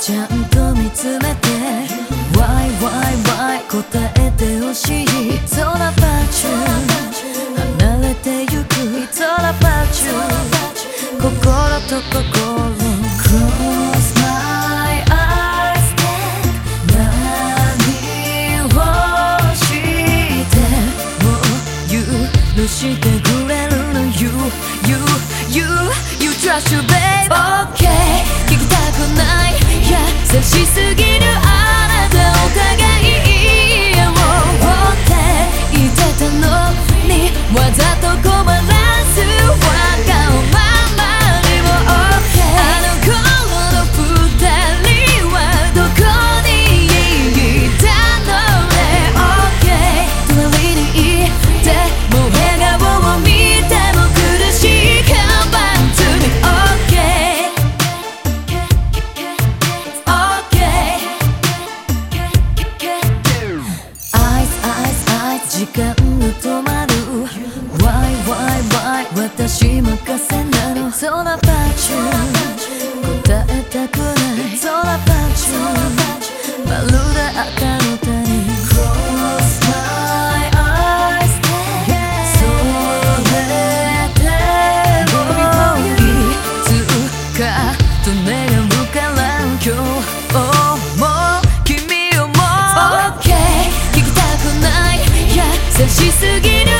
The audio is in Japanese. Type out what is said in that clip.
ちゃんと見つめて。Why why why 答えてほしい。許してくれるの You you you you trust you babe Okay 聞きたくない 任せなの。It's all about you 答えたくない。It's all about you まるで赤の他人 Close my eyes それでもいつかと願うから今日も君をも OK 聞きたくない。優しすぎる